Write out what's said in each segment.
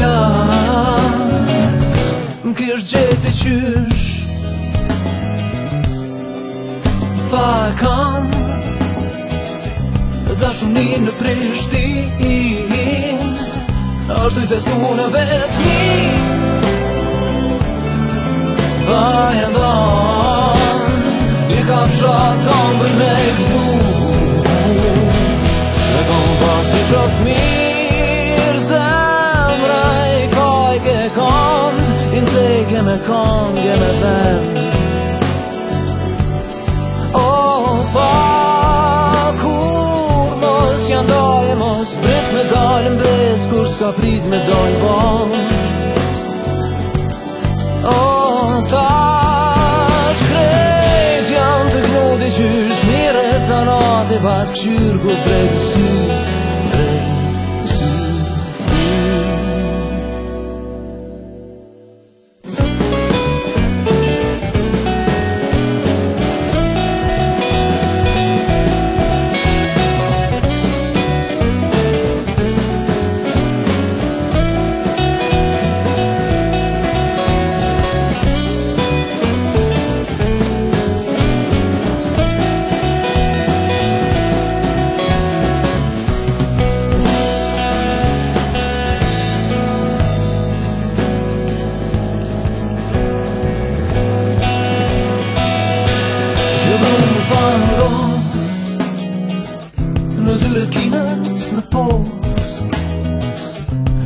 la Më kesh gjeti qysh Fa e kam Da shumë një në prishti A shtu i festu në vetë mi Fa e ndon I ka fësha tonë bëj me këzu Dhe konë pasi shokë të mirë kongë me them Oh, fa, kur mos janë dojë Mos brit me dojë në bes Kur s'ka prit me dojë bon Oh, ta shkret janë të knu dhe qysh Mire të zanate batë këshyr Kur të drejtë sy të knu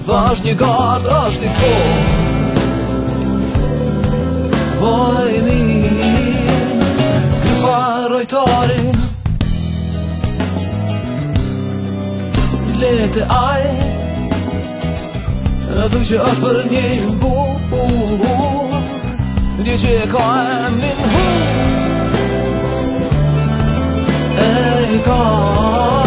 Dhe është një gardë, është një fërë Vaj një një një Kërpa rojtari Lënë të Në dhuj që është për një bu, Një që e ka e minë hu E i ka e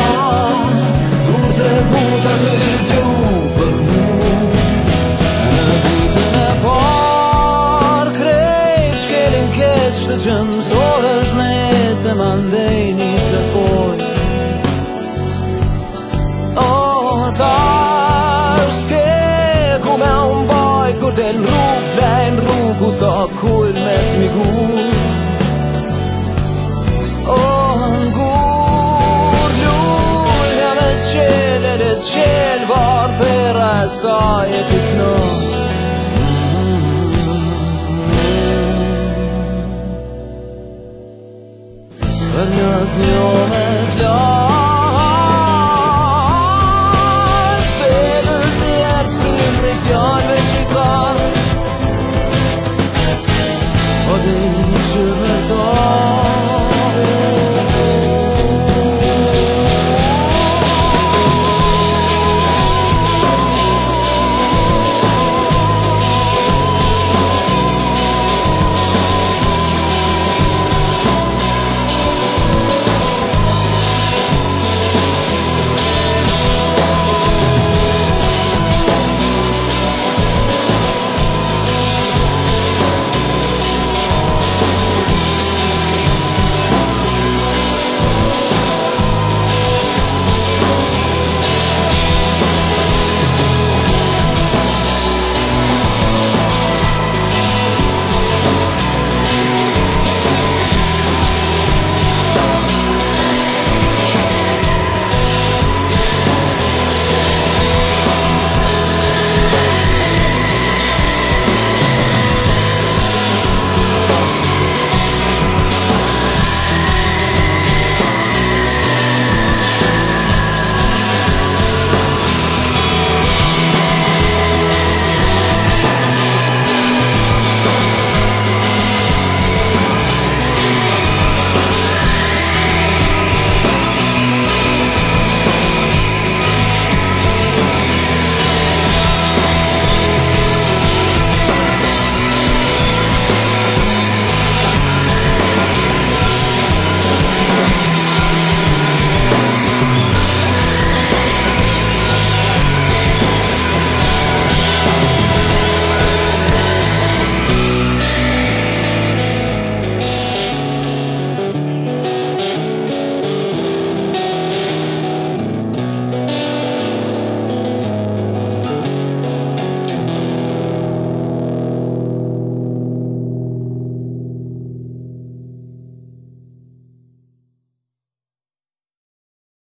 smigur O angur Lullja dhe qelë Dhe qelë Var thera e sa e ti kno Për një të një me të